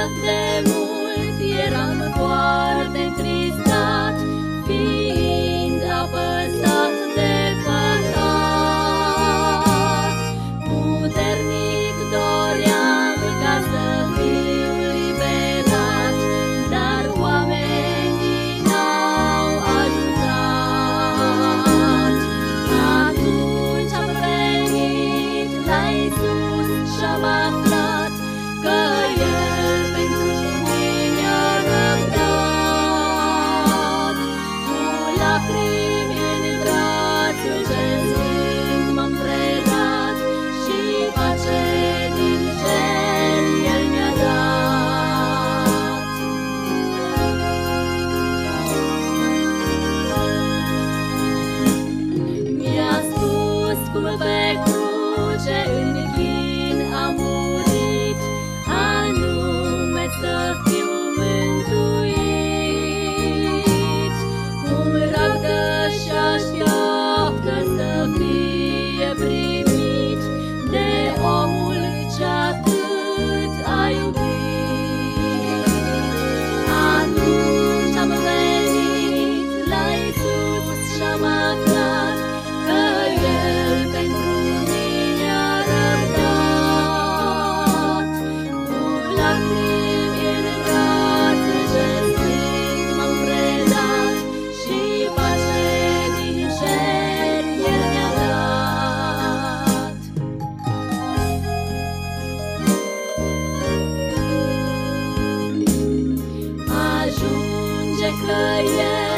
aflat de mult, eram foarte tristat, fiind apăzit. 的眼。